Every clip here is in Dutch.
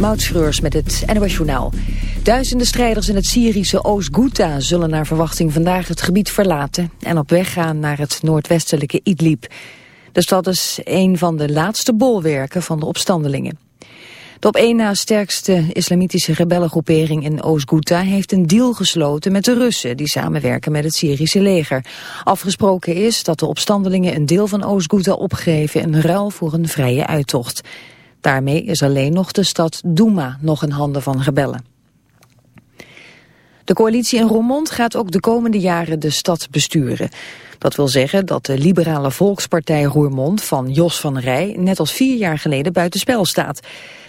Moutschreurs met het NOS Journaal. Duizenden strijders in het Syrische Oost-Ghouta zullen naar verwachting vandaag het gebied verlaten en op weg gaan naar het noordwestelijke Idlib. De stad is een van de laatste bolwerken van de opstandelingen. De op één na sterkste islamitische rebellengroepering in Oost-Ghouta heeft een deal gesloten met de Russen die samenwerken met het Syrische leger. Afgesproken is dat de opstandelingen een deel van Oost-Ghouta opgeven in ruil voor een vrije uittocht. Daarmee is alleen nog de stad Douma nog in handen van rebellen. De coalitie in Roermond gaat ook de komende jaren de stad besturen. Dat wil zeggen dat de liberale volkspartij Roermond van Jos van Rij net als vier jaar geleden buitenspel staat.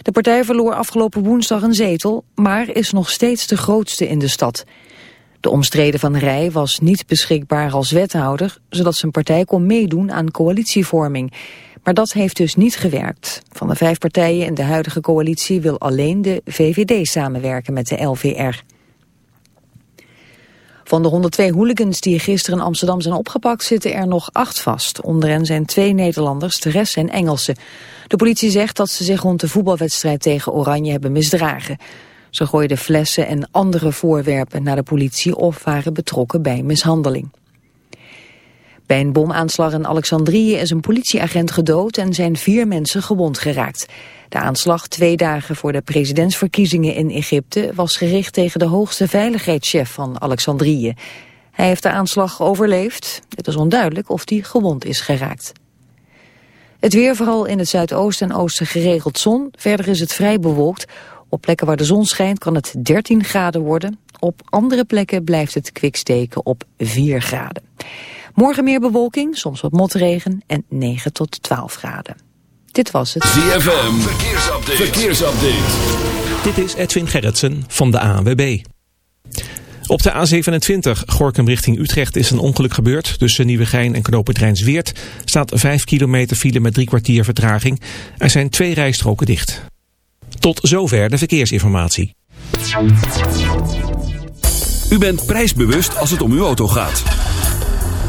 De partij verloor afgelopen woensdag een zetel, maar is nog steeds de grootste in de stad. De omstreden Van Rij was niet beschikbaar als wethouder, zodat zijn partij kon meedoen aan coalitievorming. Maar dat heeft dus niet gewerkt. Van de vijf partijen in de huidige coalitie wil alleen de VVD samenwerken met de LVR. Van de 102 hooligans die gisteren in Amsterdam zijn opgepakt zitten er nog acht vast. Onder hen zijn twee Nederlanders, de rest zijn Engelsen. De politie zegt dat ze zich rond de voetbalwedstrijd tegen Oranje hebben misdragen. Ze gooiden flessen en andere voorwerpen naar de politie of waren betrokken bij mishandeling. Bij een bomaanslag in Alexandrië is een politieagent gedood en zijn vier mensen gewond geraakt. De aanslag twee dagen voor de presidentsverkiezingen in Egypte was gericht tegen de hoogste veiligheidschef van Alexandrië. Hij heeft de aanslag overleefd. Het is onduidelijk of hij gewond is geraakt. Het weer vooral in het zuidoosten en oosten geregeld zon. Verder is het vrij bewolkt. Op plekken waar de zon schijnt kan het 13 graden worden. Op andere plekken blijft het kwiksteken op 4 graden. Morgen meer bewolking, soms wat motregen en 9 tot 12 graden. Dit was het. ZFM, verkeersupdate. verkeersupdate. Dit is Edwin Gerritsen van de ANWB. Op de A27 Gorkum richting Utrecht is een ongeluk gebeurd. Tussen Nieuwegein en Knoopend Zweert staat 5 kilometer file met drie kwartier vertraging. Er zijn twee rijstroken dicht. Tot zover de verkeersinformatie. U bent prijsbewust als het om uw auto gaat.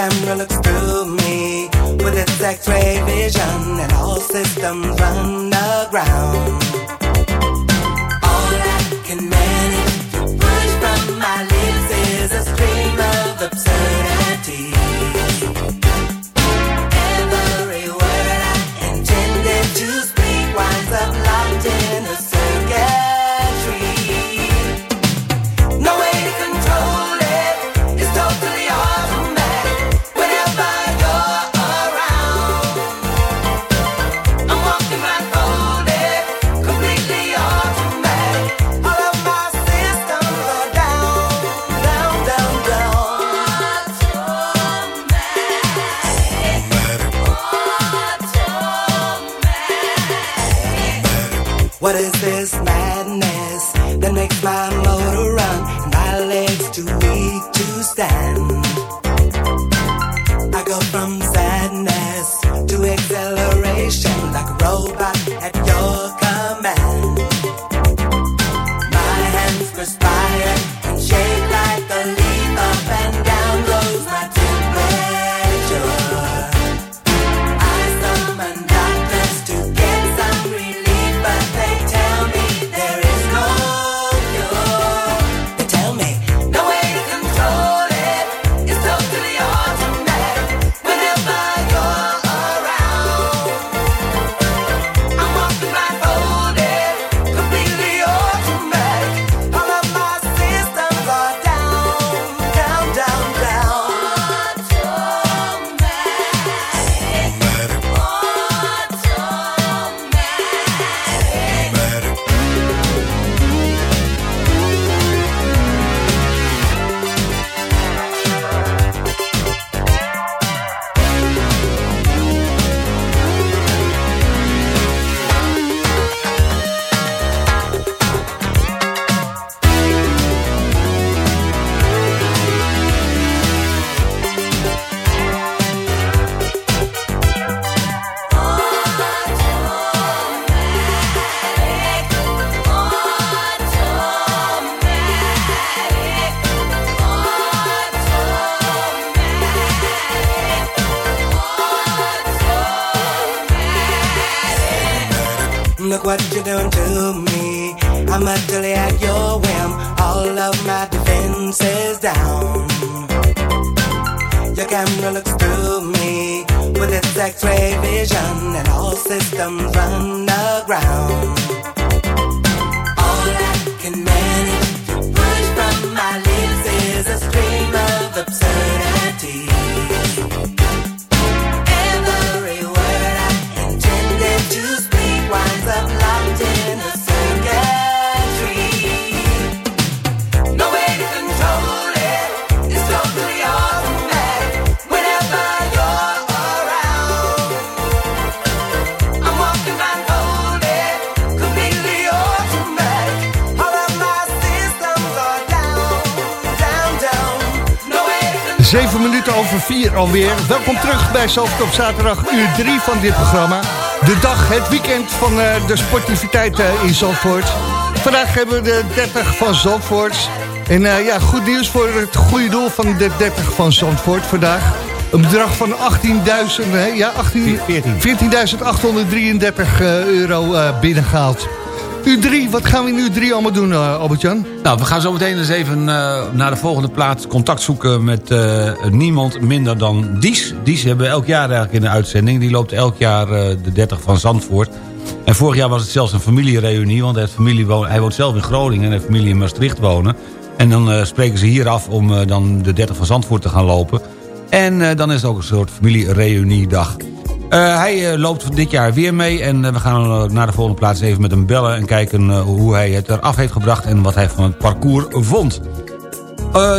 Camera looks through me with its X-ray vision, and all systems run aground. What is Zeven minuten over vier alweer. Welkom terug bij Zalvert op zaterdag, uur drie van dit programma. De dag, het weekend van eh, de sportiviteit in Zandvoort. Vandaag hebben we de 30 van Zandvoort. En eh, ja, goed nieuws voor het goede doel van de 30 van Zandvoort vandaag. Een bedrag van 18.000, hè, ja, 18 14.833 eh, euro eh, binnengehaald. U3, wat gaan we in U3 allemaal doen, eh, Albert-Jan? Nou, we gaan zo meteen eens even eh, naar de volgende plaats contact zoeken met eh, niemand minder dan Dies. Dies hebben we elk jaar eigenlijk in de uitzending. Die loopt elk jaar de 30 van Zandvoort. En vorig jaar was het zelfs een familiereunie, want hij, familie woon, hij woont zelf in Groningen en heeft familie in Maastricht wonen. En dan spreken ze hier af om dan de 30 van Zandvoort te gaan lopen. En dan is het ook een soort familiereuniedag. Eh hij eh, loopt dit jaar weer mee en eh, we gaan naar de volgende plaats even met hem bellen... en kijken hoe hij het eraf heeft gebracht en wat hij van het parcours vond.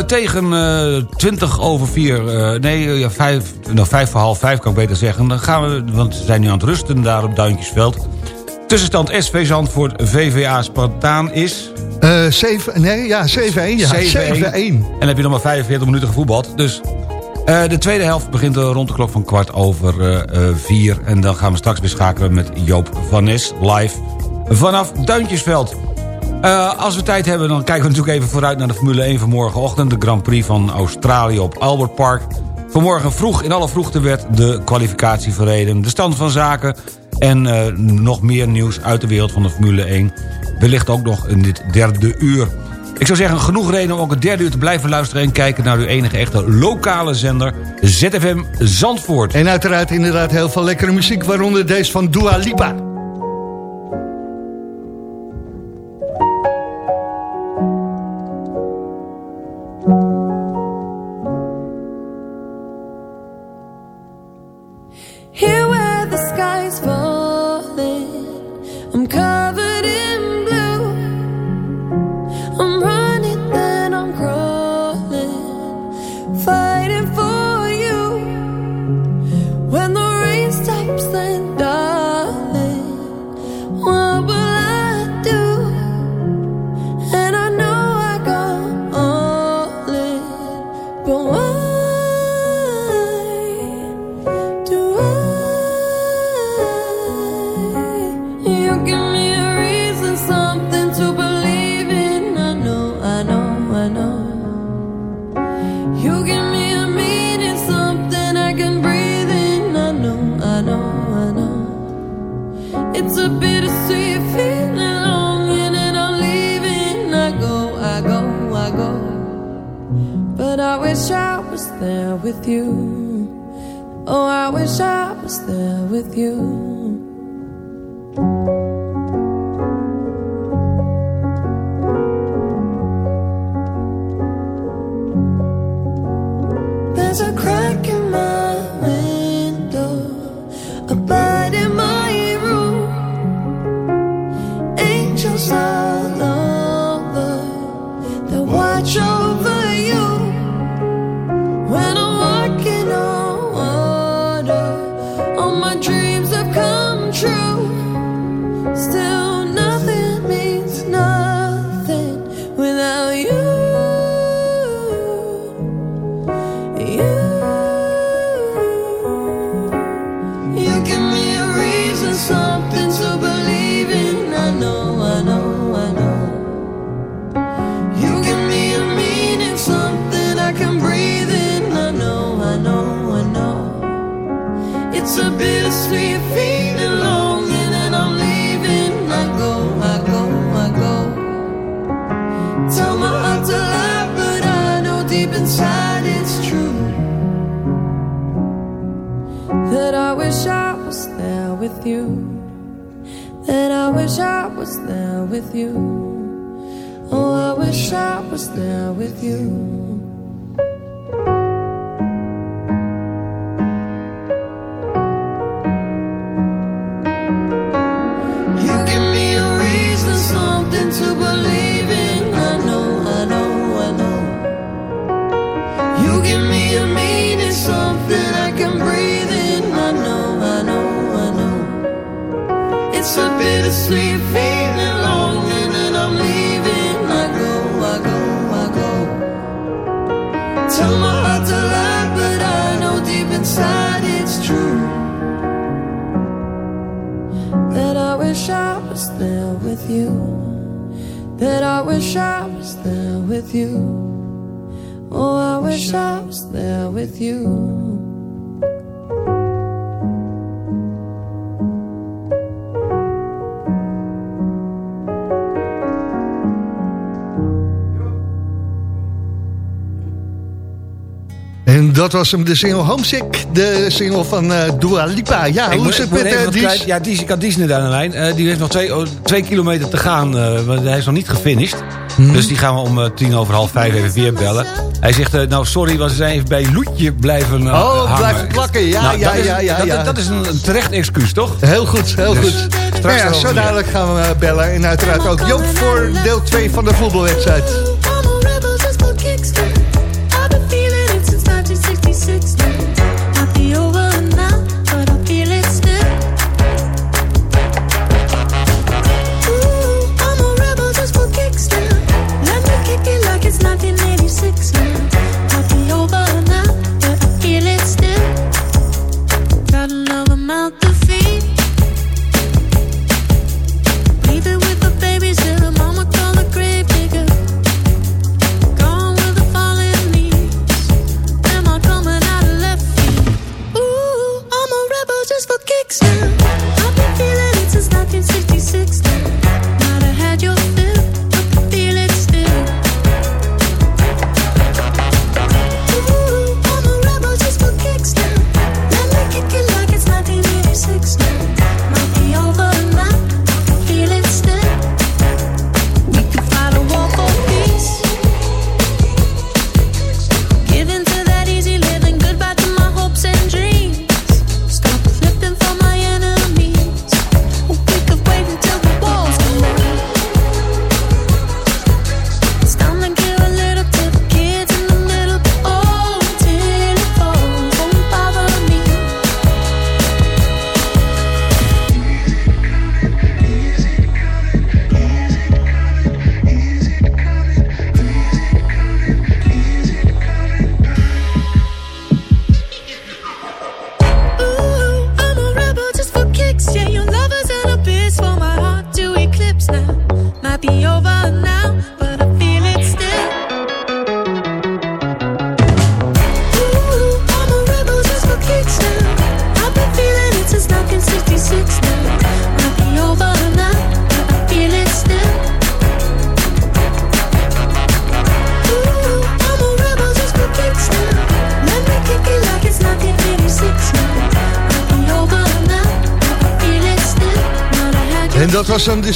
Tegen eh 20 over 4, nee, eh, ja, 5, nou, 5 voor half 5 kan ik beter zeggen. Dan gaan we, want ze zijn nu aan het rusten daar op Duintjesveld. Tussenstand SV Zandvoort, VVA Spartaan is... Eh 7, nee, ja, 7-1. Ja, 7-1. 7-1. En dan heb je nog maar 45 minuten gevoetbald. Dus eh, de tweede helft begint rond de klok van kwart over eh, eh, vier. En dan gaan we straks weer schakelen met Joop van Nes live vanaf Duintjesveld. Als we tijd hebben, dan kijken we natuurlijk even vooruit naar de Formule 1 van morgenochtend. De Grand Prix van Australië op Albert Park. Vanmorgen vroeg, in alle vroegte werd de kwalificatie verreden. De stand van zaken en nog meer nieuws uit de wereld van de Formule 1. Wellicht ook nog in dit derde uur. Ik zou zeggen, genoeg reden om ook het derde uur te blijven luisteren... en kijken naar uw enige echte lokale zender, ZFM Zandvoort. En uiteraard inderdaad heel veel lekkere muziek, waaronder deze van Dua Lipa. En dat was hem, de single Homesick, de single van uh, Dua Lipa. Ja, ik hoe is het met uh, Ja, Dies, ik had Disney daar aan de lijn. Eh, die heeft nog twee, oh, twee kilometer te gaan, want hij is nog niet gefinished. Hmm. Dus die gaan we om tien over half vijf even weer bellen. Hij zegt, nou sorry, we zijn even bij Loetje blijven Oh, blijven plakken, ja, nou, ja, ja, ja, dat, is een, terecht excuus, toch? Heel goed, heel dus goed. Straks nou ja, zo dadelijk gaan we bellen. En uiteraard ook Joop voor deel 2 van de voetbalwedstrijd. six.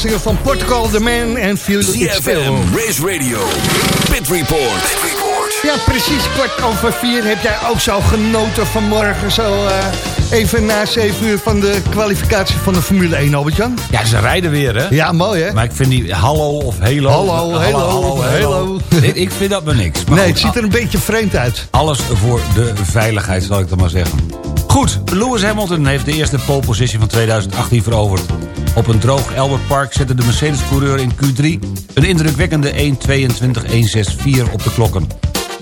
Single van Portugal, The Man en Feel It. ZFM, Race Radio, Pit Report. Pit Report. Ja, precies kwart over vier. Heb jij ook zo genoten vanmorgen? Zo eh, even na zeven uur van de kwalificatie van de Formule 1, Albert-Jan? Ja, ze rijden weer, hè? Ja, mooi hè? Maar ik vind die hallo of halo... Hallo, hallo, hallo. Ik, ik vind dat maar niks. Maar nee, goed, het ziet er een beetje vreemd uit. Alles voor de veiligheid, zal ik dan maar zeggen. Goed, Lewis Hamilton heeft de eerste pole position van 2018 veroverd. Op een droog Albert Park zette de Mercedes-coureur in Q3... een indrukwekkende 1.22.164 op de klokken.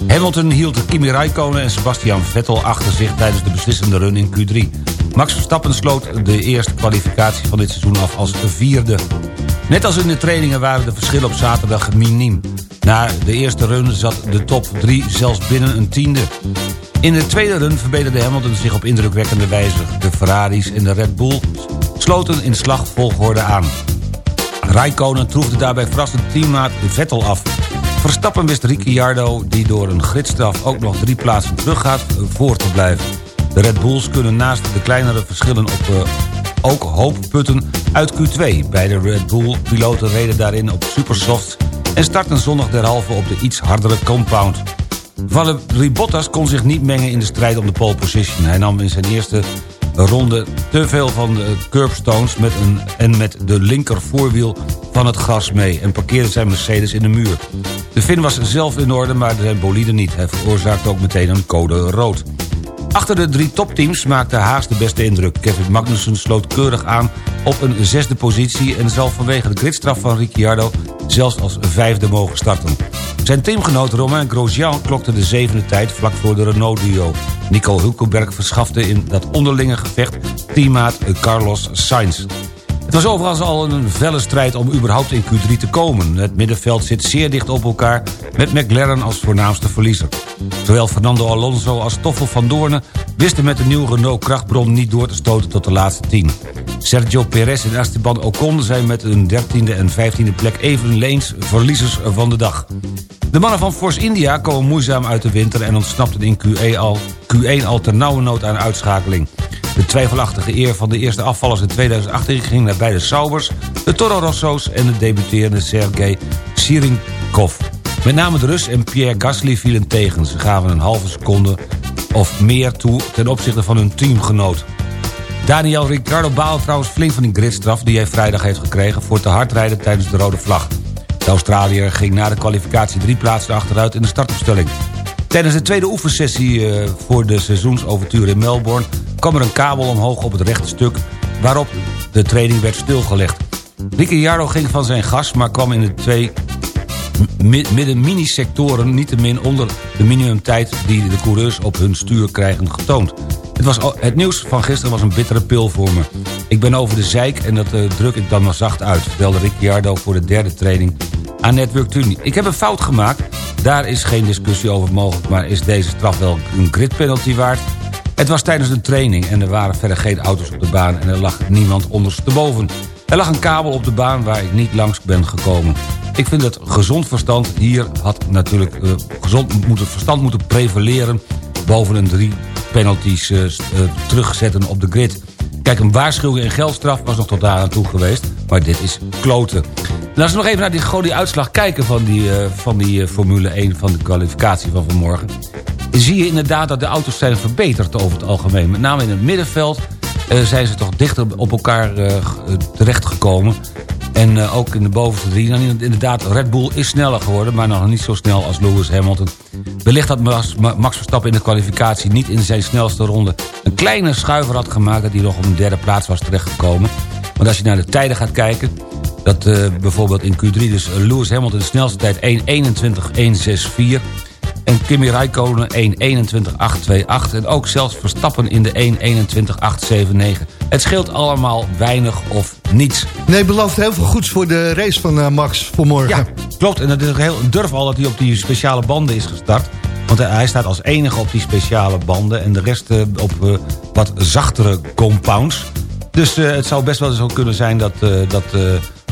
Hamilton hield Kimi Räikkönen en Sebastian Vettel achter zich... tijdens de beslissende run in Q3. Max Verstappen sloot de eerste kwalificatie van dit seizoen af als vierde. Net als in de trainingen waren de verschillen op zaterdag miniem. Na de eerste run zat de top 3 zelfs binnen een tiende. In de tweede run verbeterde Hamilton zich op indrukwekkende wijze. De Ferraris en de Red Bull sloten in slagvolgorde aan. Räikkönen troefde daarbij verrassend teammaat Vettel af. Verstappen wist Ricciardo, die door een gridstraf ook nog drie plaatsen teruggaat, voor te blijven. De Red Bulls kunnen naast de kleinere verschillen op eh, ook hoop putten uit Q2. Beide Red Bull-piloten reden daarin op supersofts en starten zondag derhalve op de iets hardere compound. Valtteri Bottas kon zich niet mengen in de strijd om de pole position. Hij nam in zijn eerste ronde te veel van de curbstones met een, en met de linker voorwiel van het gras mee... en parkeerde zijn Mercedes in de muur. De Finn was zelf in orde, maar zijn bolide niet. Hij veroorzaakte ook meteen een code rood. Achter de drie topteams maakte Haas de beste indruk. Kevin Magnussen sloot keurig aan op een zesde positie... en zal vanwege de gridstraf van Ricciardo zelfs als vijfde mogen starten. Zijn teamgenoot Romain Grosjean klokte de zevende tijd vlak voor de Renault-duo. Nico Hulkenberg verschafte in dat onderlinge gevecht teammaat Carlos Sainz. Het was overigens al een felle strijd om überhaupt in Q3 te komen. Het middenveld zit zeer dicht op elkaar met McLaren als voornaamste verliezer. Zowel Fernando Alonso als Stoffel van Doornen wisten met de nieuwe Renault krachtbron niet door te stoten tot de laatste tien. Sergio Perez en Esteban Ocon zijn met een 13e en 15e plek eveneens verliezers van de dag. De mannen van Force India komen moeizaam uit de winter... en ontsnapten in Q1 al, Q1 al ter nauwe nood aan uitschakeling. De twijfelachtige eer van de eerste afvallers in 2018 ging naar beide Saubers... de Toro Rosso's en de debuterende Sergei Sirinkov. Met name de Rus en Pierre Gasly vielen tegen. Ze gaven een halve seconde of meer toe ten opzichte van hun teamgenoot. Daniel Ricciardo baalt trouwens flink van die gridstraf... die hij vrijdag heeft gekregen voor te hard rijden tijdens de rode vlag. De Australiër ging na de kwalificatie drie plaatsen achteruit in de startopstelling. Tijdens de tweede oefensessie eh, voor de seizoensovertuur in Melbourne... kwam er een kabel omhoog op het rechte stuk... waarop de training werd stilgelegd. Ricciardo ging van zijn gas, maar kwam in de twee mi- midden mini-sectoren... niettemin onder de minimumtijd die de coureurs op hun stuur krijgen getoond. Het, was, het nieuws van gisteren was een bittere pil voor me. Ik ben over de zeik en dat eh, druk ik dan maar zacht uit... vertelde Ricciardo voor de derde training aan Network Tuning. Ik heb een fout gemaakt, daar is geen discussie over mogelijk... maar is deze straf wel een grid penalty waard? Het was tijdens een training en er waren verder geen auto's op de baan... en er lag niemand ondersteboven. Er lag een kabel op de baan waar ik niet langs ben gekomen. Ik vind dat gezond verstand hier had natuurlijk... eh, gezond moet het verstand moeten prevaleren... boven een drie penalties eh, terugzetten op de grid. Kijk, een waarschuwing en geldstraf was nog tot daar aan toe geweest. Maar dit is kloten. En als we nog even naar die, gewoon uitslag kijken van die, eh, van die eh, Formule 1... van de kwalificatie van vanmorgen... zie je inderdaad dat de auto's zijn verbeterd over het algemeen. Met name in het middenveld eh, zijn ze toch dichter op elkaar terechtgekomen. En eh, ook in de bovenste drie. Inderdaad, Red Bull is sneller geworden... maar nog niet zo snel als Lewis Hamilton. Wellicht dat Max, Ma- Max Verstappen in de kwalificatie... niet in zijn snelste ronde een kleine schuiver had gemaakt... dat hij nog op een derde plaats was terechtgekomen. Want als je naar de tijden gaat kijken... dat eh, bijvoorbeeld in Q3 dus Lewis Hamilton de snelste tijd 1.21.164... En Kimi Räikkönen 1.21.828. En ook zelfs Verstappen in de 1.21.879. Het scheelt allemaal weinig of niets. Nee, belooft heel veel goeds voor de race van eh, Max voor morgen. Ja, klopt. En het is ook heel een durf al dat hij op die speciale banden is gestart. Want hij- staat als enige op die speciale banden. En de rest eh, op eh, wat zachtere compounds. Dus het zou best wel zo kunnen zijn dat, dat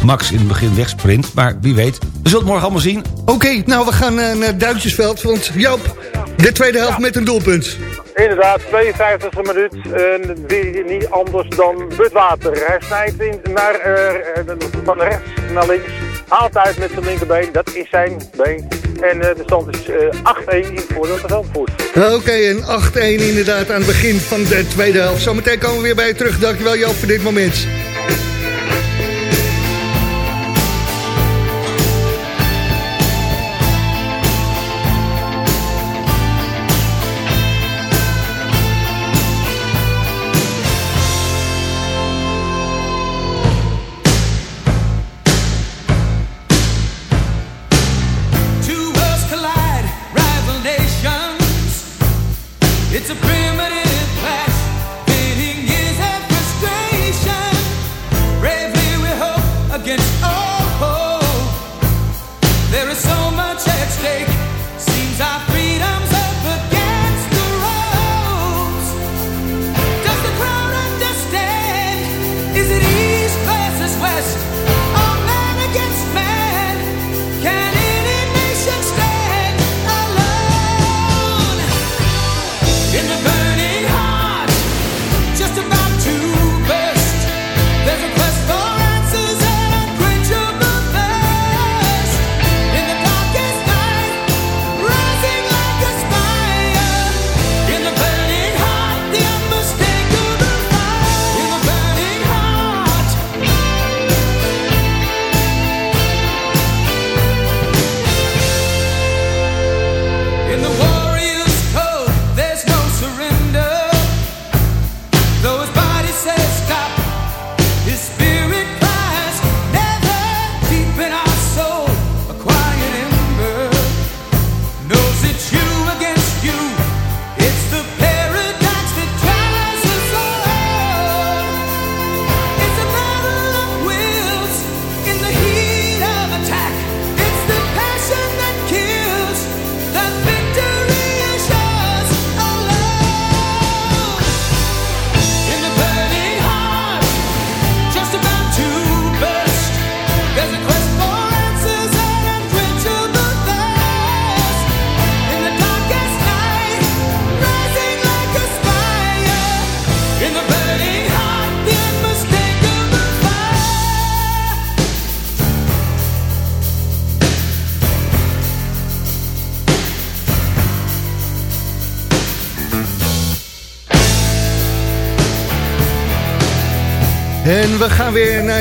Max in het begin wegsprint. Maar wie weet. We zullen het morgen allemaal zien. Oké, nou we gaan eh, naar Duitsersveld, want Joop, de tweede helft met een doelpunt. Inderdaad, 52e minuut. En wie niet anders dan Budwater. Hij snijdt in naar, eh, eh, van rechts naar links. Haalt uit met zijn linkerbeen. Dat is zijn been. En de stand is eh, 8-1 in het voordeel van Zandvoort. Oké, en 8-1 inderdaad aan het begin van de tweede helft. Zometeen komen we weer bij je terug. Dankjewel Joop voor dit moment.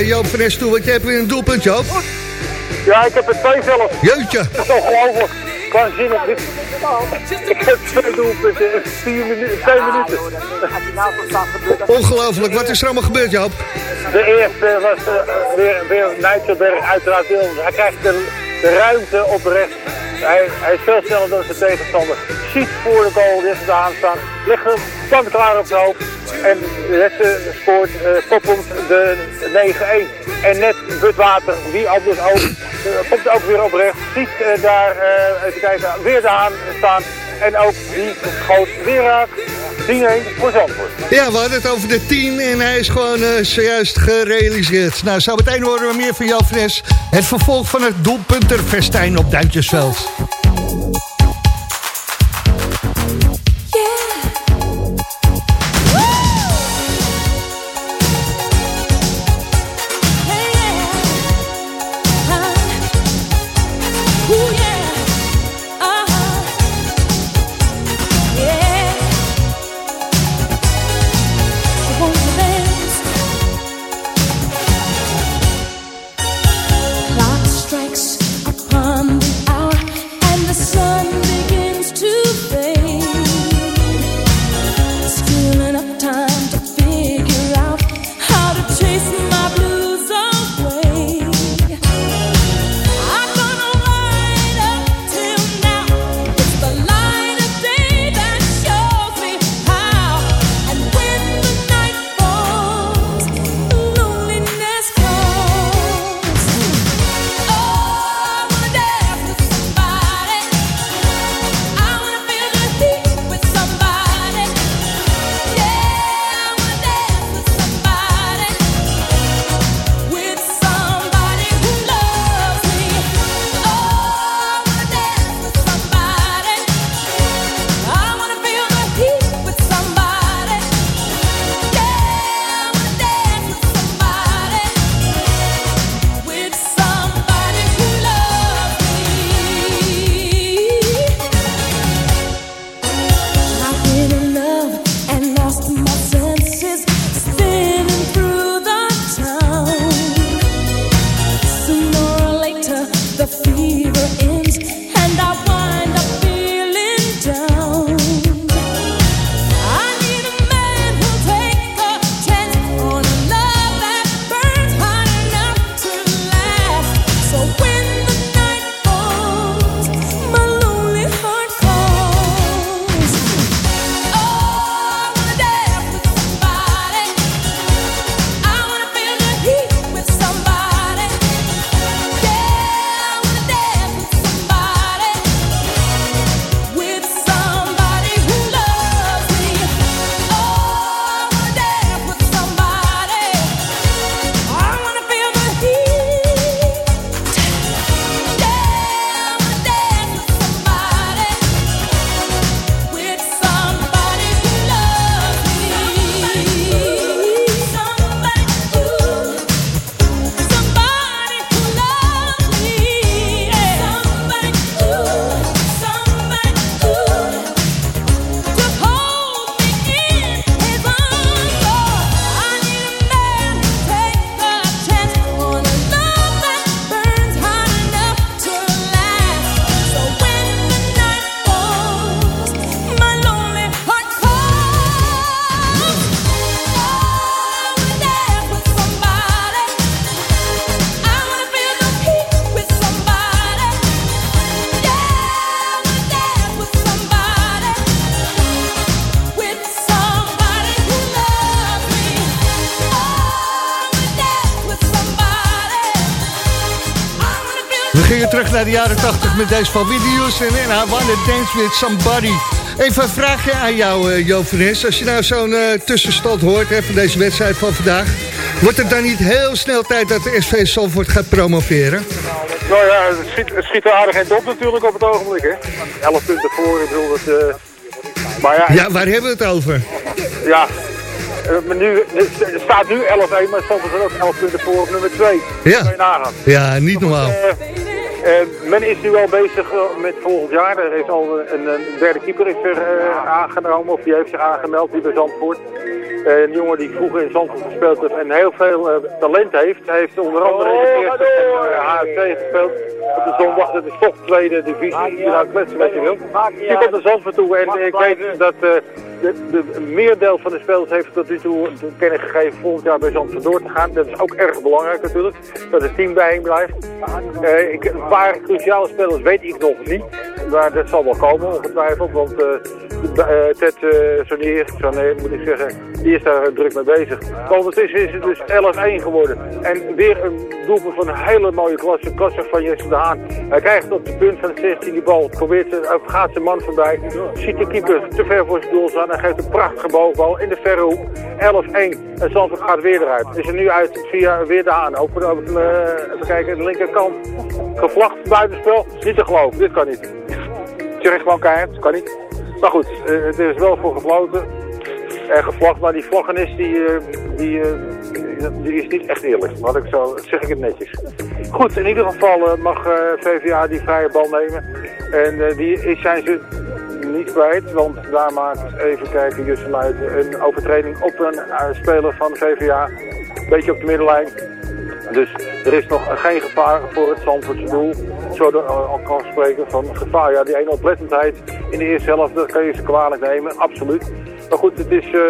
Naar Joop van Nes toe, want je hebt weer een doelpunt, Joop. Ja, ik heb er twee zelf. Jeutje. Dat is ongelooflijk. Waanzinnig. Dit- Ik heb twee doelpunten in vier minuten, twee minuten. Ongelooflijk, wat is er allemaal gebeurd, Joop? De eerste was eh, weer, weer Nijtselberg uiteraard Wilms. Hij krijgt de, de ruimte op rechts. Hij, hij is veel sneller dan zijn tegenstander. Ziet voor de goal, dit is de aanstaan. Ligt hem klaar op zijn hoofd. En eh, scoort uh, Poppend de 9-1. En net Butwater, wie ook, eh, komt ook weer op rechts. Ziet eh, daar, eh, even kijken, weer de Haan staan. En ook die schoot weer raak. 10-1 voor Zandvoort. Ja, we hadden het over de 10 en hij is gewoon eh, zojuist gerealiseerd. Nou, zo meteen horen we meer van van Nes. Het vervolg van het doelpunterfestijn op Duintjesveld. Met deze van Whitney Houston en I Wanna Dance With Somebody. Even een vraagje aan jou, uh, Jo. Als je nou zo'n eh, tussenstand hoort hè, van deze wedstrijd van vandaag... wordt het dan niet heel snel tijd dat de SV Zandvoort gaat promoveren? Nou ja, het schiet, het schiet er aardig eind op natuurlijk op het ogenblik. Hè. 11 punten voor, ik bedoel dat... eh, maar ja, Ja, waar hebben we het over? ja. maar nu, er staat nu 11-1, maar is er ook 11 punten voor op nummer 2. Ja. Ja, niet normaal. Eh, men is nu al bezig eh, met volgend jaar. Er is al een, een derde keeper is er eh, aangenomen, of die heeft zich aangemeld, die bij Zandvoort. Eh, een jongen die vroeger in Zandvoort gespeeld heeft en heel veel eh, talent heeft. Hij heeft onder andere in de eerste uh, HFC gespeeld op de zondag. Dat is toch tweede divisie, die nou kletsen met je wil. Die komt naar Zandvoort toe en ik weet dat eh, de, meerdeel van de spelers heeft tot nu toe te kennen gegeven volgend jaar bij Zandvoort door te gaan. Dat is ook erg belangrijk natuurlijk, dat het team bijeen blijft. Eh, ik, een paar cruciale spelers weet ik nog niet, maar dat zal wel komen ongetwijfeld, want eh, eh, Ted uh, Sonier, moet ik zeggen, die is daar druk mee bezig. Ondertussen is het dus 11-1 geworden. En weer een doelpunt van een hele mooie klasse, klasse van Jesse de Haan. Hij krijgt op de punt van de 16 die bal, probeert ze, gaat zijn man voorbij, ziet de keeper te ver voor zijn doel staan en geeft een prachtige boogbal in de verre hoek. 11-1 en Zandvoort gaat weer eruit. Is er nu uit via weer de Haan. Over de, eh, even kijken, de linkerkant. Gevlacht buitenspel, niet te geloven, dit kan niet. Terecht gewoon keihard, kan niet. Maar goed, eh, het is wel voor gefloten en gevlacht, maar die vlaggenis die, eh, die, eh, die is niet echt eerlijk. Wat ik zeg ik het netjes. Goed, in ieder geval eh, mag eh, VVA die vrije bal nemen. En eh, die is, zijn ze niet kwijt, want daar maakt, even kijken, Jussen een overtreding op een eh, speler van VVA. Beetje op de middenlijn. Dus er is nog geen gevaar voor het Zandvoortse doel. Zo er al kan spreken van gevaar. Ja, die ene oplettendheid in de eerste helft, dat kan je ze kwalijk nemen, absoluut. Maar goed, het is, eh,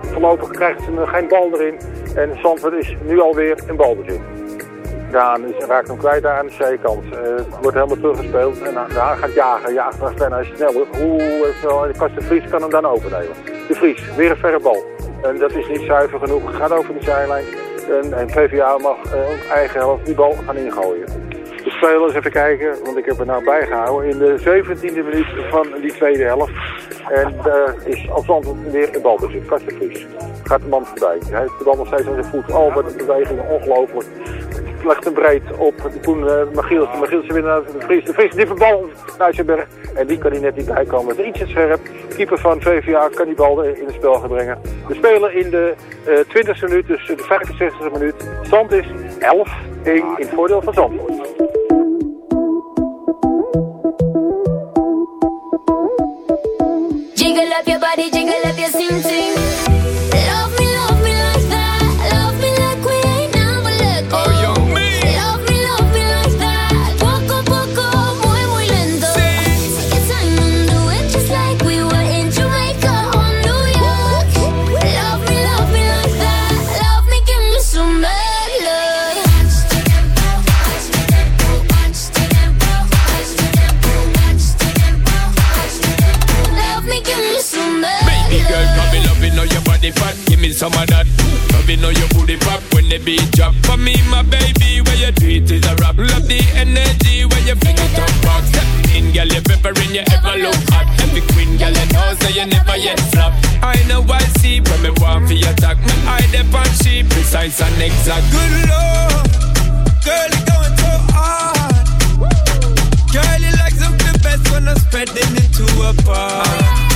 voorlopig krijgt ze geen bal erin. En Zandvoort is nu alweer in balbezit. Daan is, raakt hem kwijt daar aan de zijkant. Eh, het wordt helemaal teruggespeeld. En uh, Daan gaat jagen. Jaagt naar Sven, hij is sneller. Oeh, Kast de Vries kan hem dan overnemen. De Vries, weer een verre bal. En dat is niet zuiver genoeg. Gaat over de zijlijn. En, en VVA mag eh, op eigen helft die bal gaan ingooien. De spelers, even kijken, want ik heb er nou bijgehouden. In de 17e minuut van die tweede helft. En daar is als antwoord weer de balbezit. Vries. Gaat de man voorbij. Hij heeft de bal nog steeds aan zijn voet. Met de bewegingen ongelooflijk. Legt hem breed op. Toen uh, Magiels. Magiels weer naar de Vries. De Vries die bal naar Eisenberg. En die kan hij net niet bijkomen. Het is ietsje scherp. Keeper van VVA kan die bal in het spel gaan brengen. We spelen in de uh, 20e minuut, dus de 65e minuut. Stand is 11-1 in het voordeel van Zandvoort. Jiggle up your body, jiggle up your sing sing. Some of that. Love, you know your booty pop when the beat drop. For me, my baby, where you do it is a rap. Love the energy when you fling it up back. Step in, girl, you peppering, you ever look hot. Every queen, girl, you know, say you never yet flop. I know I see when me want for your attack. Me eye dep on she precise and exact. Good lord, girl, you going so hard. Girl, you like something best when I'm spreading it to a bar.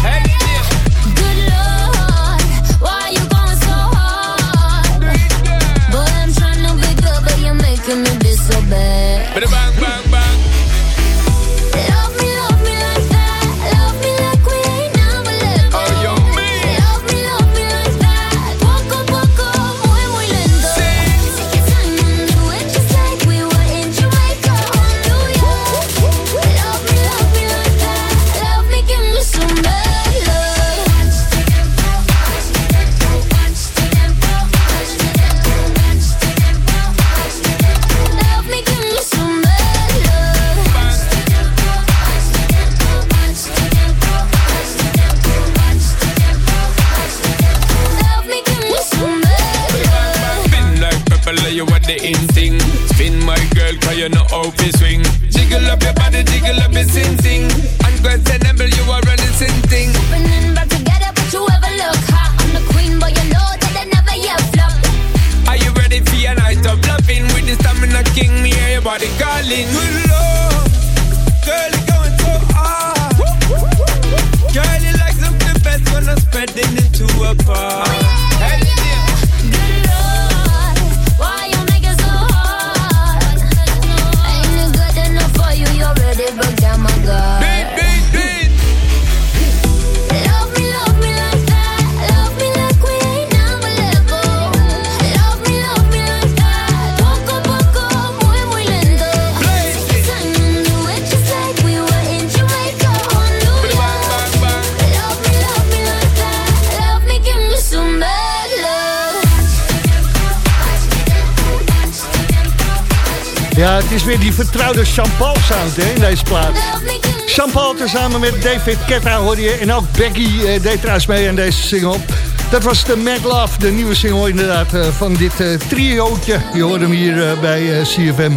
Ja, het is weer die vertrouwde Jean-Paul sound in deze plaat. Love me, give me Jean-Paul tezamen met David Ketta hoorde je. En ook Becky eh, deed trouwens mee aan deze single. Dat was de Mad Love, de nieuwe single inderdaad eh, van dit eh, triootje. Je hoorde hem hier eh, bij CFM.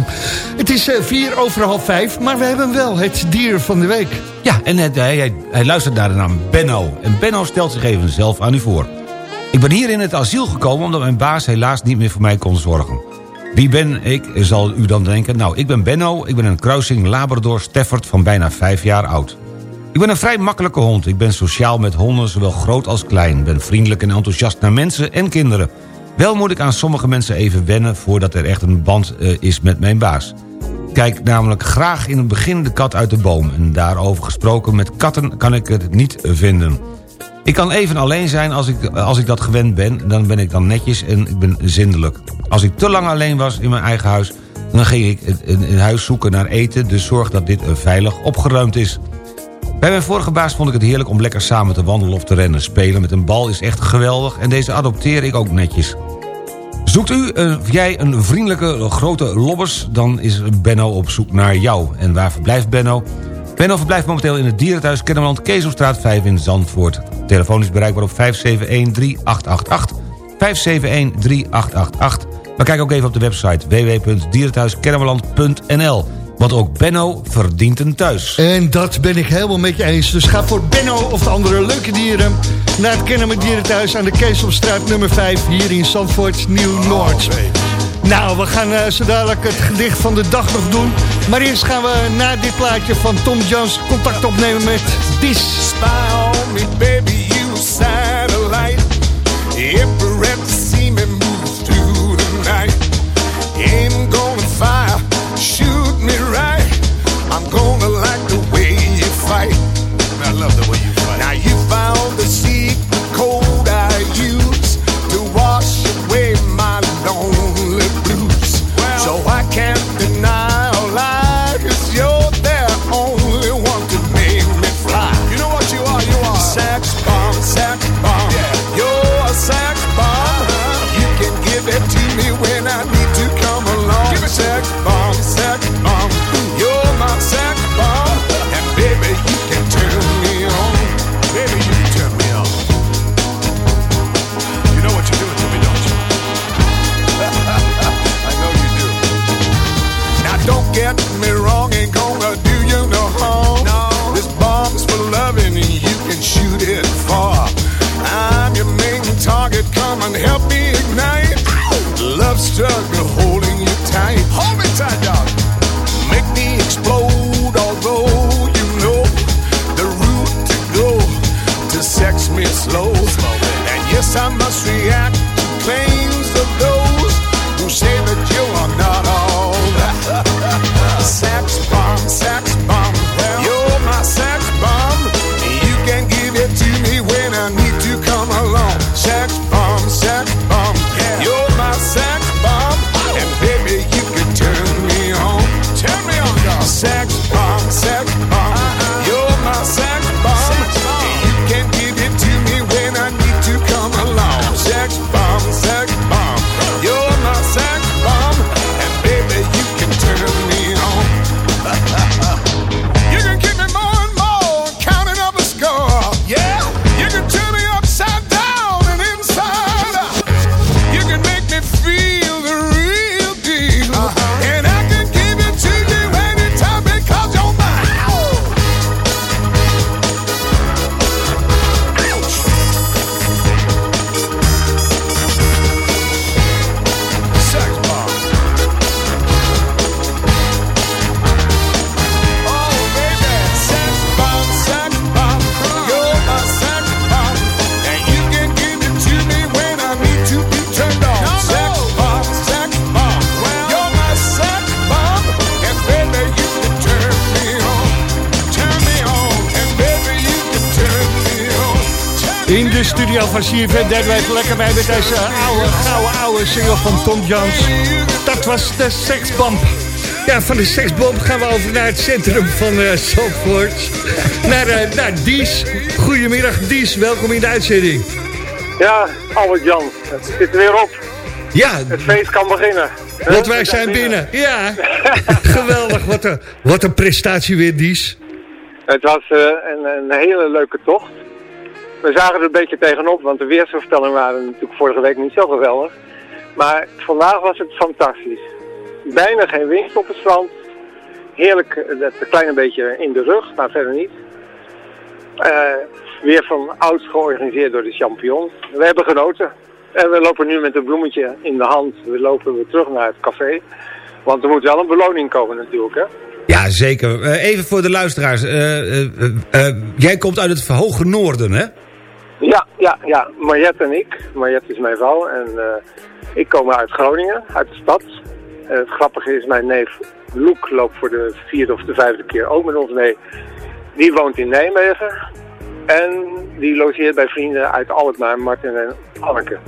Het is vier over half vijf, maar we hebben wel het dier van de week. Ja, en hij, hij, hij luistert naar de naam Benno. En Benno stelt zich even zelf aan u voor. Ik ben hier in het asiel gekomen omdat mijn baas helaas niet meer voor mij kon zorgen. Wie ben ik, zal u dan denken. Nou, ik ben Benno, ik ben een kruising Labrador-Stafford van bijna vijf jaar oud. Ik ben een vrij makkelijke hond. Ik ben sociaal met honden, zowel groot als klein. Ben vriendelijk en enthousiast naar mensen en kinderen. Wel moet ik aan sommige mensen even wennen... voordat er echt een band eh, is met mijn baas. Kijk namelijk graag in het begin de kat uit de boom. En daarover gesproken, met katten kan ik het niet vinden. Ik kan even alleen zijn als ik, als ik dat gewend ben. Dan ben ik dan netjes en ik ben zindelijk. Als ik te lang alleen was in mijn eigen huis... dan ging ik een huis zoeken naar eten. Dus zorg dat dit eh, veilig opgeruimd is. Bij mijn vorige baas vond ik het heerlijk om lekker samen te wandelen of te rennen. Spelen met een bal is echt geweldig en deze adopteer ik ook netjes. Zoekt u, eh, jij een vriendelijke grote lobbers... dan is Benno op zoek naar jou. En waar verblijft Benno? Benno verblijft momenteel in het dierenthuis Kennemerland... Kezelstraat 5 in Zandvoort. Telefoon is bereikbaar op 571-3888. 571-3888. Maar kijk ook even op de website www.dierenthuiskennemerland.nl. Want ook Benno verdient een thuis. En dat ben ik helemaal met je eens. Dus ga voor Benno of de andere leuke dieren... naar het Kennemer Dierenthuis aan de Keesopstraat nummer 5... hier in Zandvoort, Nieuw-Noord. Nou, we gaan eh, zo dadelijk het gedicht van de dag nog doen. Maar eerst gaan we na dit plaatje van Tom Jones... contact opnemen met me, van CFM. Deden even lekker bij met deze oude, gouden oude single van Tom Jones. Dat was de seksbomb. Ja, van de seksbomb gaan we over naar het centrum van Zandvoort. Naar, eh, naar Dies. Goedemiddag Dies, welkom in de uitzending. Ja, Albert Jan, het zit er weer op. Ja, Het feest kan beginnen. want wij zijn binnen. Ja, geweldig. Wat een, wat een prestatie weer Dies. Het was eh, een, een hele leuke tocht. We zagen er een beetje tegenop, want de weersvoorspellingen waren natuurlijk vorige week niet zo geweldig. Maar vandaag was het fantastisch. Bijna geen wind op het strand. Heerlijk, eh, dat een klein beetje in de rug, maar verder niet. Eh, weer van ouds georganiseerd door de champion. We hebben genoten. En we lopen nu met een bloemetje in de hand. We lopen weer terug naar het café. Want er moet wel een beloning komen natuurlijk, hè. Ja, zeker. Eh, even voor de luisteraars. jij komt uit het hoge noorden, hè? Ja, ja, ja. Mariette en ik. Mariette is mijn vrouw en eh, ik kom uit Groningen, uit de stad. Eh, het grappige is, mijn neef Loek loopt voor de vierde of de vijfde keer ook met ons mee. Die woont in Nijmegen en die logeert bij vrienden uit Alkmaar, Martin en Anneke.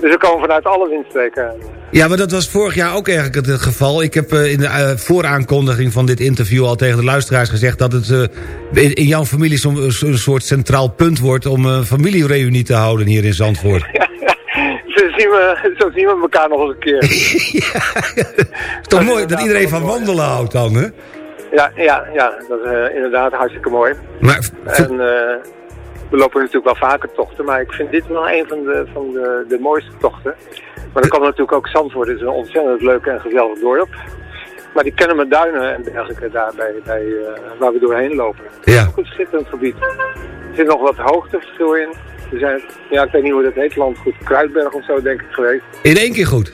Dus we komen vanuit alle windstreken. Ja, maar dat was vorig jaar ook eigenlijk het geval. Ik heb eh, in de eh, vooraankondiging van dit interview al tegen de luisteraars gezegd... dat het eh, in, jouw familie zo'n zo'n soort centraal punt wordt... om een familiereunie te houden hier in Zandvoort. Zo zien, we, zo zien we elkaar nog eens een keer. is toch mooi dat iedereen van wandelen houdt dan, hè? Ja, ja, ja, dat is inderdaad hartstikke mooi. Maar En we lopen natuurlijk wel vaker tochten, maar ik vind dit wel een van de, van de, de mooiste tochten. Maar dan kan natuurlijk ook Zandvoort, het is een ontzettend leuk en gezellig dorp. Maar die kennen met duinen en dergelijke daar bij, bij, eh, waar we doorheen lopen. Ja. Ook een schitterend gebied. Er zit nog wat hoogteverschil in. We zijn, ja, ik weet niet hoe dat heet, landgoed Kruidberg of zo denk ik geweest. in één keer goed.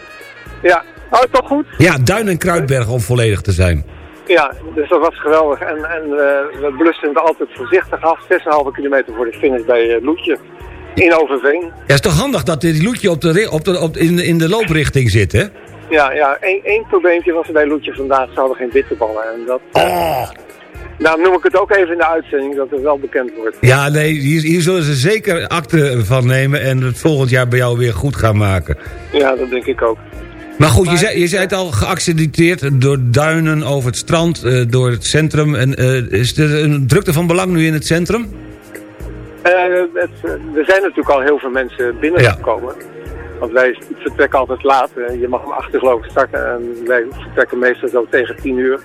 Ja, oh toch goed? Ja, Duin en Kruidberg om volledig te zijn. Ja, dus dat was geweldig. En, en eh, we blussen het altijd voorzichtig af. 6,5 kilometer voor de finish bij eh, Loetje in Overveen. Ja, is toch handig dat dit loetje op de, op de, op, in, de- in de looprichting zit, hè? Ja, ja één, één probleempje was er bij Loetje vandaag. Ze hadden geen bitterballen. En dat, Oh. Nou noem ik het ook even in de uitzending, dat het wel bekend wordt. Ja, nee, hier, hier zullen ze zeker akte van nemen... en het volgend jaar bij jou weer goed gaan maken. Ja, dat denk ik ook. Maar goed, je zei, je zei het al, geaccrediteerd door duinen over het strand, eh, door het centrum. En, eh, is er een drukte van belang nu in het centrum? Het, eh, er zijn natuurlijk al heel veel mensen binnengekomen. Want wij vertrekken altijd laat. Je mag om 8 uur geloof ik starten en wij vertrekken meestal zo tegen 10 uur.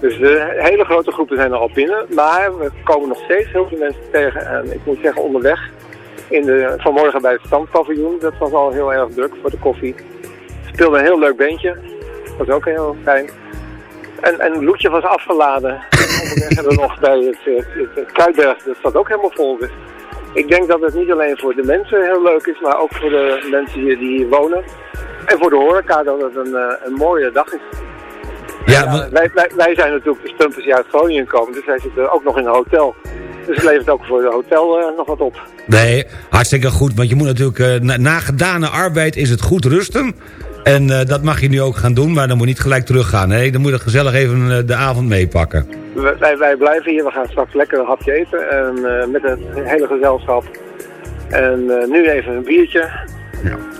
Dus de hele grote groepen zijn er al binnen. Maar we komen nog steeds heel veel mensen tegen. En ik moet zeggen, onderweg, in de, vanmorgen bij het standpaviljoen, dat was al heel erg druk voor de koffie. Speelde een heel leuk beentje. Dat was ook heel fijn. En, en Loetje was afgeladen. Hebben we nog bij het, het, het, het Kruidberg, dat zat ook helemaal vol. Dus ik denk dat het niet alleen voor de mensen heel leuk is, maar ook voor de mensen hier die hier wonen. En voor de horeca dat het een, eh, een mooie dag is. Ja, wij, wij, wij zijn natuurlijk de stumpers die uit Groningen komen, dus wij zitten ook nog in een hotel. Dus het levert ook voor de hotel eh, nog wat op. Nee, hartstikke goed. Want je moet natuurlijk, eh, na, na gedane arbeid is het goed rusten. En eh, dat mag je nu ook gaan doen, maar dan moet je niet gelijk teruggaan. Nee, dan moet je gezellig even eh, de avond meepakken. Wij, wij, blijven hier, we gaan straks lekker een hapje eten en, eh, met het hele gezelschap. En nu even een biertje.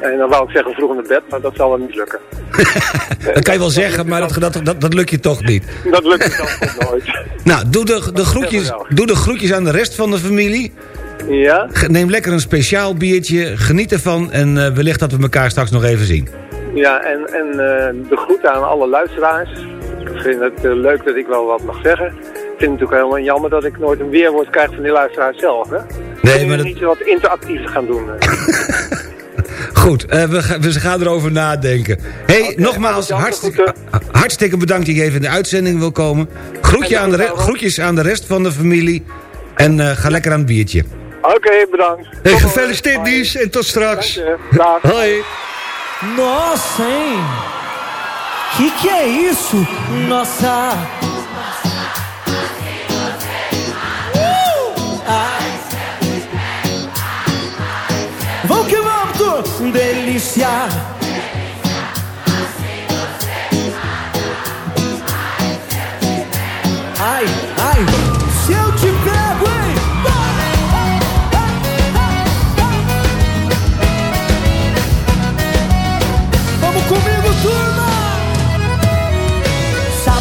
En dan wou ik zeggen vroeg naar bed, maar dat zal wel niet lukken. Dat kan je wel zeggen, maar dat, dat, dat, dat lukt je toch niet. Dat lukt dan toch nooit. Nou, doe de, de, groetjes, doe de groetjes aan de rest van de familie. Ja? Neem lekker een speciaal biertje, geniet ervan... en wellicht dat we elkaar straks nog even zien. Ja, en, en eh, de groeten aan alle luisteraars. Ik vind het eh, leuk dat ik wel wat mag zeggen. Ik vind het natuurlijk helemaal jammer dat ik nooit een weerwoord krijg van die luisteraars zelf. Hè? Nee, maar dat, Niet wat interactiever gaan doen. eh. goed, we, we gaan erover nadenken. hey, nogmaals, hartstikke, hartstikke bedankt dat je even in de uitzending wil komen. Groetje aan de groetjes aan de rest van de familie. En ga lekker aan het biertje. Oké, bedankt. Hey, gefeliciteerd Dies en tot straks. Hoi. Nossa, hein? Que que é isso? Nossa. Uh! Ah. Vamos que vamos, tu. delícia.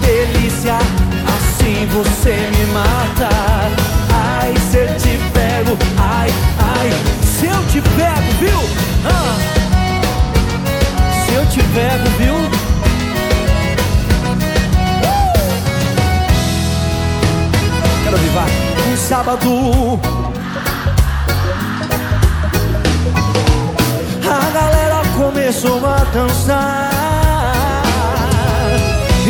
delícia, assim você me mata. Ai, se eu te pego, ai, ai, se eu te pego, viu? Ah. Se eu te pego, viu? Quero vivar um sábado. A galera começou a dançar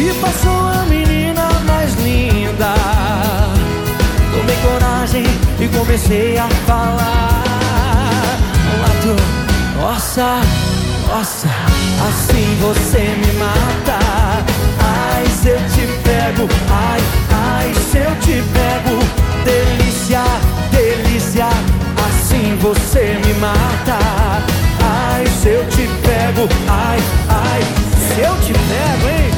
E passou a menina mais linda. Tomei coragem e comecei a falar. Lato, nossa, nossa, assim você me mata. Ai, se eu te pego, ai, ai, se eu te pego. Delícia, delícia, assim você me mata. Ai, se eu te pego, ai, ai, se eu te pego, hein?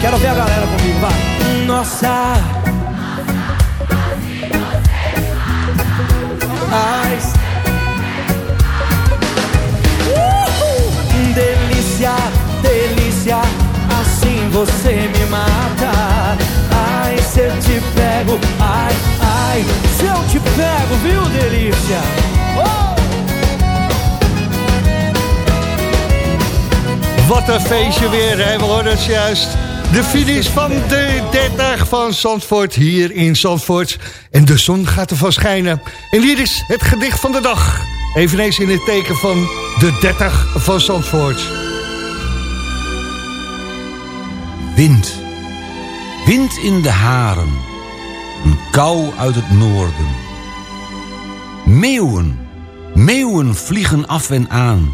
Quero ver a galera comigo, vai. Nossa. Uhul. Delícia, delícia, assim você me mata. Ai, se eu te pego, ai, ai, se eu te pego, viu, delícia? Wat een feestje weer, hè? we horen het juist. De finish van de 30 van Zandvoort hier in Zandvoort. En de zon gaat ervan schijnen. En hier is het gedicht van de dag. Eveneens in het teken van de 30 van Zandvoort. Wind. Wind in de haren. Een kou uit het noorden. Meeuwen. Meeuwen vliegen af en aan.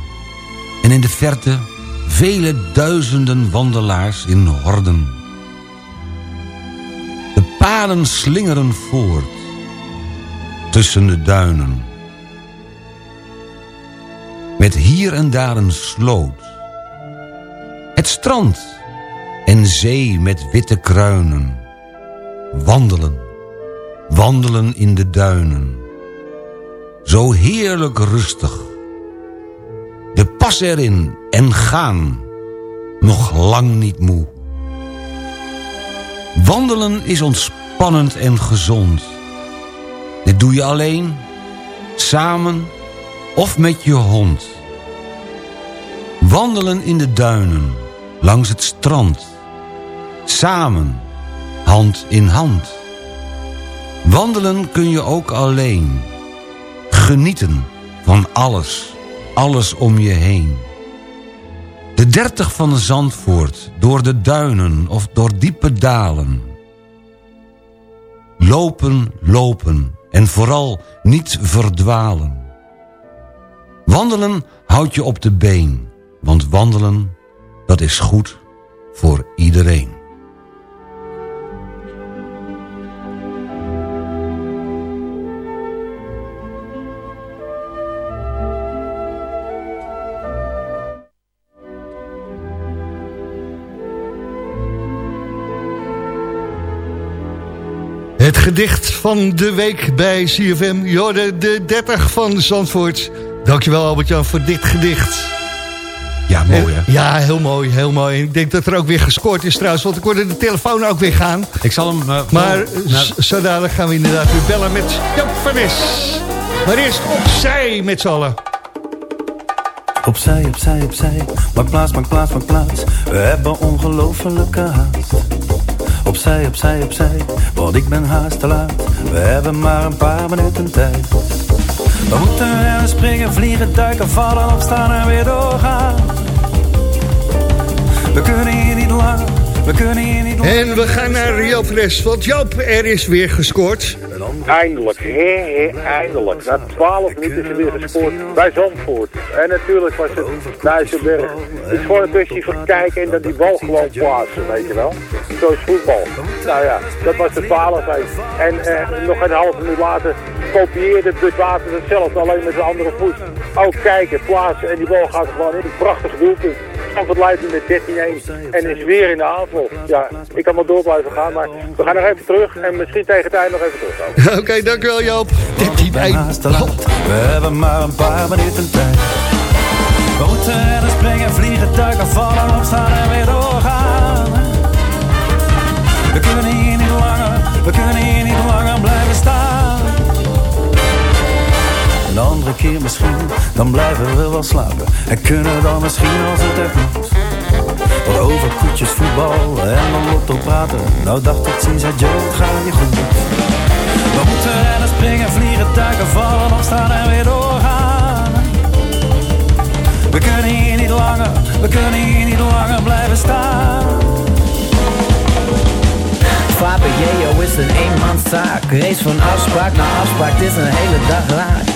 En in de verte vele duizenden wandelaars in horden. De paden slingeren voort. Tussen de duinen. Met hier en daar een sloot. Het strand en zee met witte kruinen. Wandelen, wandelen in de duinen. Zo heerlijk rustig. De pas erin en gaan, nog lang niet moe. Wandelen is ontspannend en gezond. Dit doe je alleen, samen of met je hond. Wandelen in de duinen, langs het strand. Samen, hand in hand. Wandelen kun je ook alleen. Genieten van alles, alles om je heen. De dertig van Zandvoort, door de duinen of door diepe dalen. Lopen, lopen en vooral niet verdwalen. Wandelen houdt je op de been, want wandelen, dat is goed voor iedereen. Gedicht van de week bij CFM. Jorde de 30 van Zandvoort. Dankjewel Albert-Jan voor dit gedicht. Ja, mooi hè? Ja, heel mooi, heel mooi. Ik denk dat er ook weer gescoord is trouwens, want ik hoorde de telefoon ook weer gaan. Ik zal hem... eh, Maar voor- naar- z- zo dadelijk gaan we inderdaad weer bellen met Joop van. Maar eerst opzij met z'n allen. Opzij, opzij, opzij. Maak plaats, maak plaats, maak plaats. We hebben ongelofelijke haast. Opzij, opzij, opzij. Want ik ben haast te laat. We hebben maar een paar minuten tijd. We moeten rennen, springen, vliegen, duiken, vallen, opstaan en weer doorgaan. We kunnen hier niet langer. We kunnen hier niet langer. En we gaan naar van Nes, want Joop, er is weer gescoord. Eindelijk, hé, eindelijk. Na 12 minuten is er weer gescoord bij Zandvoort. En natuurlijk was het Nijsselberg. Het is gewoon een kwestie van kijken en dan die bal gewoon plaatsen, weet je wel. Zo is voetbal. Nou ja, dat was de 12 En eh, nog een half minuut later kopieerde Bud Water hetzelfde, alleen met een andere voet. Ook kijken, plaatsen en die bal gaat gewoon in. Een prachtig doelpunt. Zandvoort leidt nu met 13-1 en is weer in de aanval. Ja, ik kan wel door blijven gaan, maar we gaan nog even terug en misschien tegen het eind nog even terugkomen. Oké, dankjewel Joop. Ik ben haast te laat. We hebben maar een paar minuten tijd. We moeten rennen, springen, vliegen, duiken, vallen, opstaan en weer doorgaan. Andere keer misschien, dan blijven we wel slapen. En kunnen dan misschien als het echt moet. Wat over koetjes, voetbal en dan lotto praten. Nou dacht ik, sinds uit jeugd ga je goed. We moeten rennen, springen, vliegen, duiken, vallen, opstaan en weer doorgaan. We kunnen hier niet langer, we kunnen hier niet langer blijven staan. Jeo is een eenmanszaak. Race van afspraak naar afspraak, het is een hele dag raak.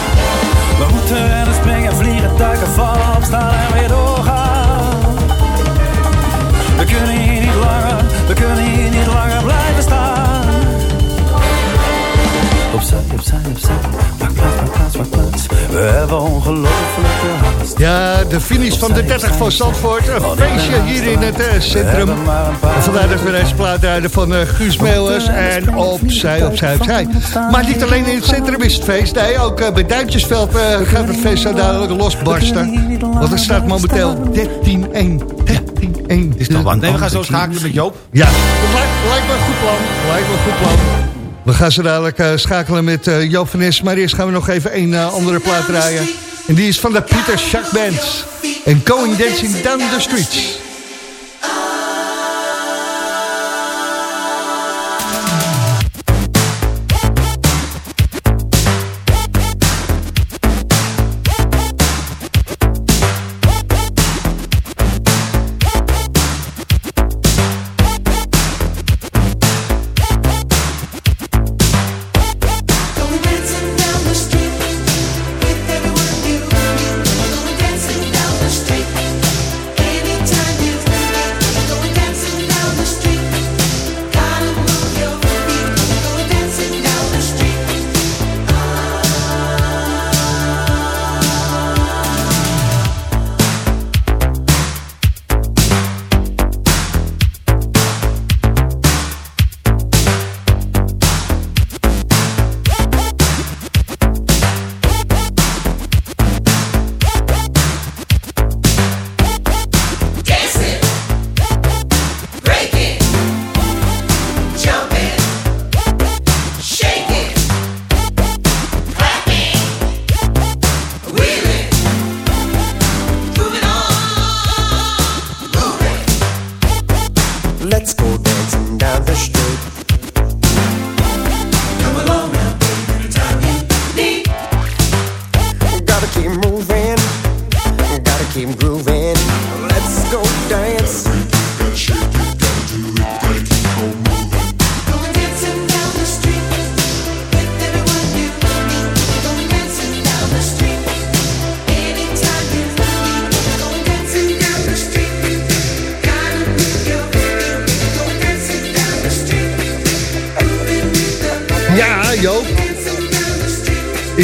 We moeten rennen, springen, vliegen, duiken, vallen, opstaan en weer doorgaan. We kunnen hier niet langer, We hebben ongelofelijke haast. Ja, de finish van de 30 van Zandvoort. Een feestje hier in het eh, centrum. En vandaar dat we deze plaat draaien van eh, Guus Meeuwers. En opzij, opzij, opzij. Maar niet alleen in het centrum is het feest. Nee, ook eh, bij Duintjesveld eh, gaat het feest zo dadelijk losbarsten. Want er staat momenteel 13-1. 13-1. Is toch wat? Nee, we gaan zo schakelen met Joop. Ja, dat lijkt, lijkt me een goed plan. Lijkt me een goed plan. We gaan zo dadelijk eh, schakelen met eh, Joop van. Maar eerst gaan we nog even een eh, andere plaat draaien. En die is van de Pieter Schack Band. En Going Dancing Down the Streets.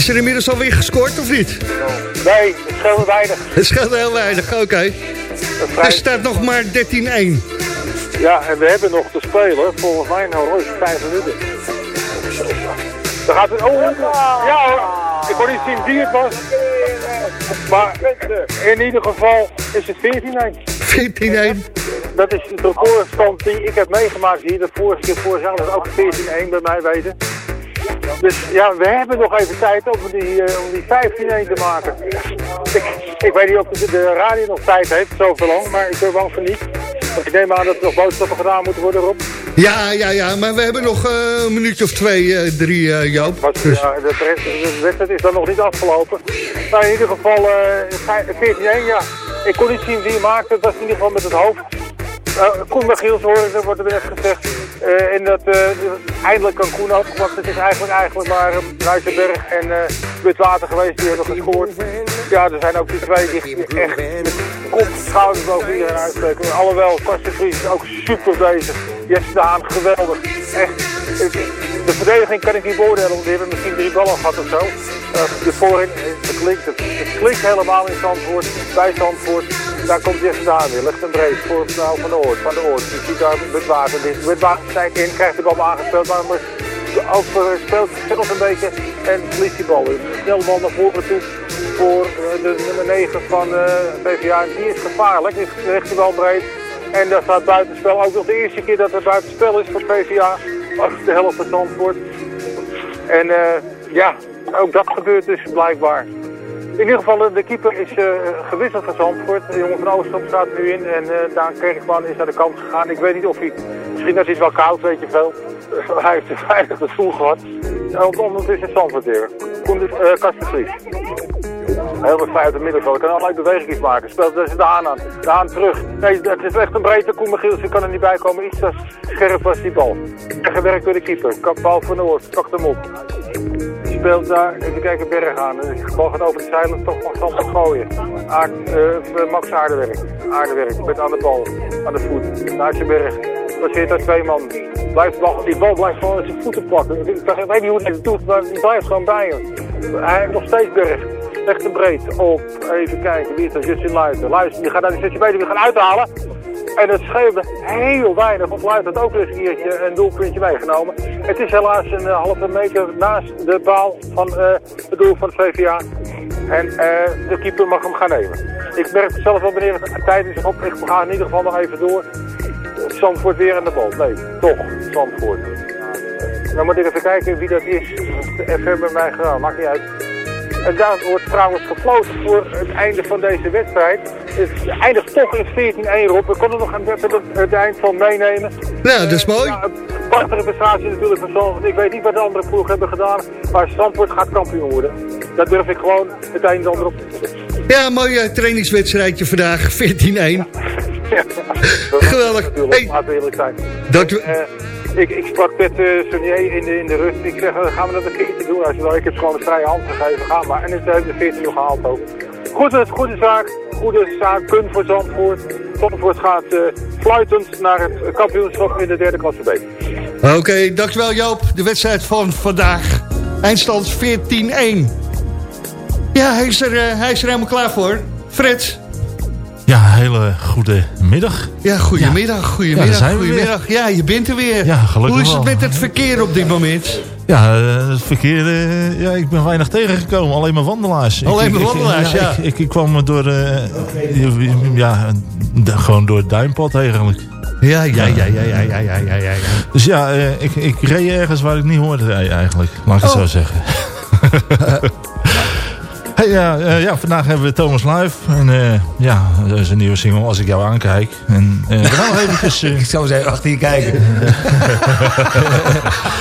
Is er inmiddels alweer gescoord of niet? Nee, het scheelt weinig. Het scheelt heel weinig, oké. Er staat nog maar 13-1. Ja, en we hebben nog te spelen. Volgens mij nou rust vijf minuten. Dan gaat het... Oh, ja hoor. Ik kon niet zien wie het was. Maar in ieder geval is het 14-1. 14-1. Dat is de recordstand die ik heb meegemaakt hier. De vorige keer vorig jaar was ook 14-1 bij mij weten. Dus ja, we hebben nog even tijd om die, eh, om die 15-1 te maken. Ik, ik weet niet of de, de radio nog tijd heeft, zoveel lang, maar ik ben bang van niet. Want ik neem aan dat er nog boodschappen gedaan moeten worden, Rob. Ja, ja, ja, maar we hebben nog eh, een minuutje of twee, eh, drie, eh, Joop. Wat, Dus, ja, de, rest- de wedstrijd is dan nog niet afgelopen. Nou, in ieder geval eh 14-1, ja. Ik kon niet zien wie maakte. Het was in ieder geval met het hoofd. Uh, Koen Michiels hoorde, er wordt er net gezegd. Eh, en dat eh, eindelijk kan Koen ook, het is eigenlijk, eigenlijk maar uh, Ruitenberg en eh Witwater geweest die hebben gescoord. Ja, er zijn ook die twee die echt kop schouders boven iedereen uitsteken. Alhoewel, Karsten Vries ook super bezig. Jesse Daan, geweldig. Echt. De verdediging kan ik niet beoordelen, want die hebben misschien drie ballen gehad of zo. Eh, de voorin, eh, het klinkt, het, klinkt helemaal in Zandvoort, bij Zandvoort. Daar komt Jesse Daan weer, ligt een breed voor het nou van de oort, van de oort. Je ziet daar met water, dit met in, krijgt de bal aangespeeld, maar eh, speelt zelf een beetje en verliest die bal. Snel bal naar voren toe voor eh, de nummer 9 van PvdA. En die is gevaarlijk, die ligt die bal breed. En daar staat buitenspel. Ook nog de eerste keer dat er buitenspel is voor PvdA. Ook de helft van Zandvoort. En eh, ja, ook dat gebeurt dus blijkbaar. In ieder geval, eh, de keeper is eh, gewisseld van Zandvoort. De jongen van Oostrom staat nu in. En eh Daan Kerkman is naar de kant gegaan. Ik weet niet of hij... Misschien is wel koud, weet je veel. hij heeft te weinig de stoel gehad. En ondertussen Zandvoort weer. Komt dus uh. Heel vrij uit de middenveld. Kan allerlei bewegingen maken. Speelt dus de Haan aan. De Haan terug. Nee, het is echt een breedte. Koen Michiels die kan er niet bij komen. Iets te scherp was die bal. Gewerkt door de keeper. Paul van Noord. Pakt hem op. Speelt daar. Even kijken Berg aan. De bal gaat over de zeilen. Toch mag Zandvoort gooien. Aard, eh, Max Aardewerk. Aardewerk. Met aan de bal. Aan de voet. Zijn berg. Passeert daar twee man. Blijft bal, die bal blijft gewoon zijn voeten plakken. Ik, weet niet hoe hij het doet, maar die blijft gewoon bij hem. Hij heeft nog steeds berg. Echt te breed. Op. Even kijken. Wie is dat? Justin Luiten. Luister, die gaat naar die 16 meter weer gaan uithalen. En het scheelde heel weinig. Want Luiten had ook eens een keertje een doelpuntje meegenomen. Het is helaas een eh, halve meter naast de paal van eh, het doel van het VVA. En eh, de keeper mag hem gaan nemen. Ik merk zelf wel wanneer het tijd is op. Ik ga in ieder geval nog even door. Zandvoort weer aan de bal. Nee, toch. Zandvoort. Dan moet ik even kijken wie dat is. Even bij mij gedaan. Maakt niet uit. En daar wordt trouwens gefloten voor het einde van deze wedstrijd. Het eindigt toch in 14-1 op. We konden nog aan het, eind van meenemen. Ja, dat is mooi. Ja, een prachtige prestatie natuurlijk van Zandvoort. Ik weet niet wat de andere ploegen hebben gedaan. Maar Zandvoort gaat kampioen worden. Dat durf ik gewoon het een en ander op te zetten. Ja, mooi eh, trainingswedstrijdje vandaag, 14-1. Geweldig. Hey. Laten we eerlijk zijn. Dat we- Eh, ik, ik sprak met eh Sonier in de, in de rust. Ik zeg, eh, gaan we dat een keertje doen? Hij zei, wel, ik heb gewoon een vrije hand gegeven. Ga maar. En het heeft de 14 nog gehaald ook. Goed, het goede zaak. Goede zaak. Punt voor Zandvoort. Zandvoort gaat eh, fluitend naar het kampioenschap in de derde klasse B. Oké, dankjewel Joop. De wedstrijd van vandaag. Eindstand 14-1. Ja, hij is, er, eh, hij is er helemaal klaar voor. Fred. Ja, hele goede middag. Ja, goedemiddag, Ja, goedemiddag, we goedemiddag. Ja, je bent er weer. Ja, gelukkig Hoe is het wel. met het verkeer op dit moment? Ja, eh, het verkeer, eh, ja, ik ben weinig tegengekomen. Alleen maar wandelaars. Alleen maar ik- wandelaars, ja. Ik, ik, ik kwam door, eh, ja, gewoon door het duimpad eigenlijk. Ja, ja, ja, ja, ja, ja, ja, ja, ja. Dus ja, ik, ik reed ergens waar ik niet hoorde rijden eigenlijk. Laat ik het Oh. zo zeggen. Hey, ja, eh, ja, vandaag hebben we Thomas Live. En eh, ja, dat is een nieuwe single als ik jou aankijk. En eh, we gaan nog eventjes... Ik zou eens even achter je kijken.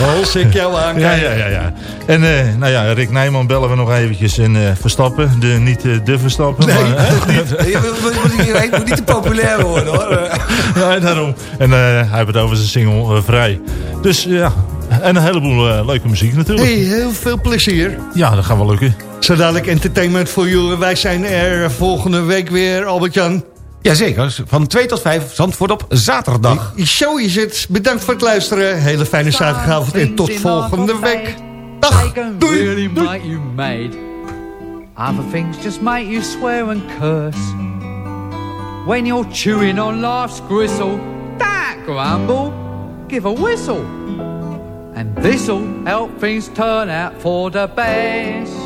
Als ik jou aankijk. Ja, ja, ja. ja. En nou ja, Rick Nijman bellen we nog eventjes en Verstappen. De, niet de Verstappen. Nee, maar, Toch niet? Je moet, niet te populair worden hoor. ja, daarom. En hij heeft het over zijn single Vrij. Dus ja, en een heleboel leuke muziek natuurlijk. Hey, heel veel plezier. Ja, dat gaat wel lukken. Zo dadelijk entertainment voor jullie. Wij zijn er volgende week weer, Albert-Jan. Jazeker, van 2 tot 5 Zandvoort op zaterdag. Zo is het. Bedankt voor het luisteren. Hele fijne zaterdagavond en tot volgende week. Dag. Can really make you mad. Other things just make you swear and curse. When you're chewing on life's gristle, don't grumble, give a whistle. And this'll help things turn out for the best.